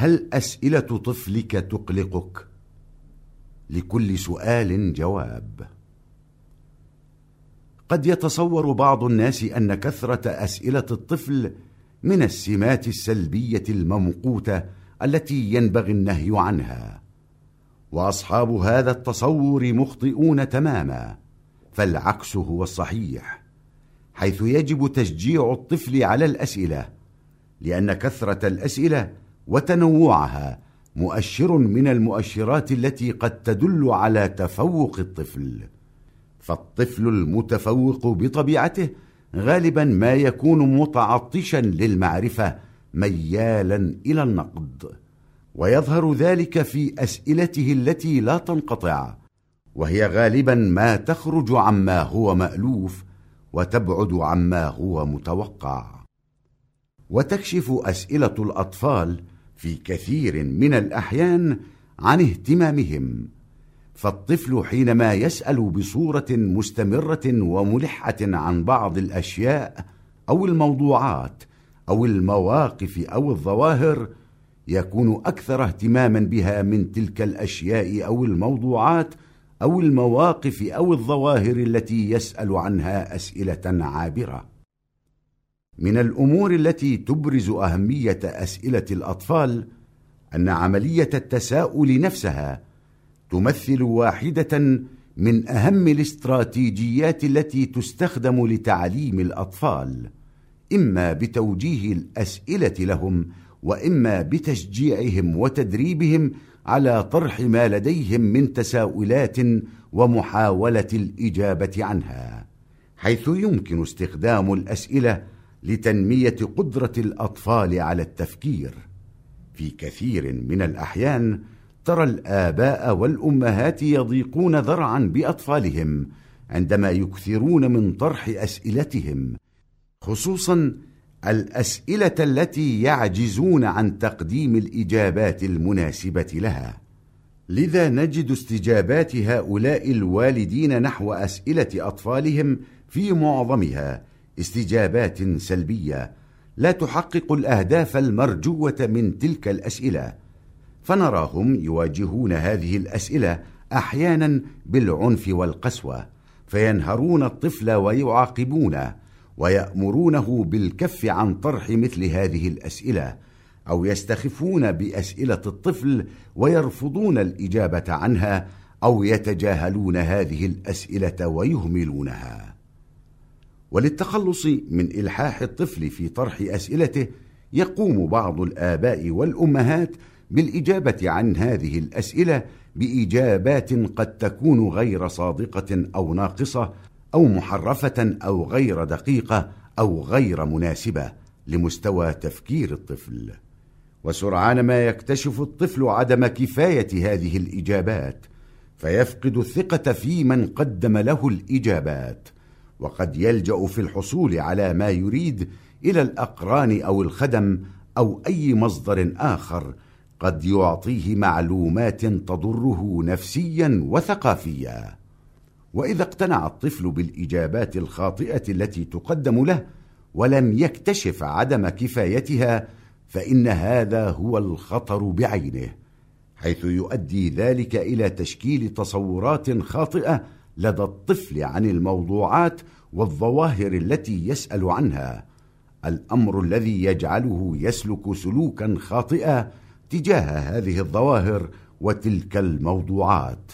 هل أسئلة طفلك تقلقك؟ لكل سؤال جواب قد يتصور بعض الناس أن كثرة أسئلة الطفل من السمات السلبية الممقوتة التي ينبغي النهي عنها وأصحاب هذا التصور مخطئون تماما فالعكس هو الصحيح حيث يجب تشجيع الطفل على الأسئلة لأن كثرة الأسئلة وتنوعها مؤشر من المؤشرات التي قد تدل على تفوق الطفل. فالطفل المتفوق بطبيعته غالبا ما يكون متعطشا للمعرفة ميالا إلى النقد. ويظهر ذلك في أسئلته التي لا تنقطع. وهي غالبا ما تخرج عما هو مألوف وتبعد عما هو متوقع. وتكشف أسئلة الأطفال في كثير من الأحيان عن اهتمامهم فالطفل حينما يسأل بصورة مستمرة وملحة عن بعض الأشياء أو الموضوعات أو المواقف أو الظواهر يكون أكثر اهتماما بها من تلك الأشياء أو الموضوعات أو المواقف أو الظواهر التي يسأل عنها أسئلة عابرة. من الأمور التي تبرز أهمية أسئلة الأطفال أن عملية التساؤل نفسها تمثل واحدة من أهم الاستراتيجيات التي تستخدم لتعليم الأطفال إما بتوجيه الأسئلة لهم وإما بتشجيعهم وتدريبهم على طرح ما لديهم من تساؤلات ومحاولة الإجابة عنها حيث يمكن استخدام الأسئلة لتنمية قدرة الأطفال على التفكير. في كثير من الأحيان ترى الآباء والأمهات يضيقون ذرعا بأطفالهم عندما يكثرون من طرح أسئلتهم خصوصا الأسئلة التي يعجزون عن تقديم الإجابات المناسبة لها. لذا نجد استجابات هؤلاء الوالدين نحو أسئلة أطفالهم في معظمها استجابات سلبية. لا تحقق الأهداف المرجوة من تلك الأسئلة. فنراهم يواجهون هذه الأسئلة أحيانا بالعنف والقسوة. فينهرون الطفل ويعاقبونه ويأمرونه بالكف عن طرح مثل هذه الأسئلة أو يستخفون بأسئلة الطفل ويرفضون الإجابة عنها أو يتجاهلون هذه الأسئلة ويهملونها. وللتخلص من إلحاح الطفل في طرح أسئلته يقوم بعض الآباء والأمهات بالإجابة عن هذه الأسئلة بإجابات قد تكون غير صادقة أو ناقصة أو محرفة أو غير دقيقة أو غير مناسبة لمستوى تفكير الطفل. وسرعان ما يكتشف الطفل عدم كفاية هذه الإجابات فيفقد الثقة في من قدم له الإجابات. وقد يلجأ في الحصول على ما يريد إلى الأقران أو الخدم أو أي مصدر آخر قد يعطيه معلومات تضره نفسيا وثقافيا. وإذا اقتنع الطفل بالإجابات الخاطئة التي تقدم له ولم يكتشف عدم كفايتها فإن هذا هو الخطر بعينه حيث يؤدي ذلك إلى تشكيل تصورات خاطئة لدى الطفل عن الموضوعات والظواهر التي يسأل عنها. الأمر الذي يجعله يسلك سلوكا خاطئا تجاه هذه الظواهر وتلك الموضوعات.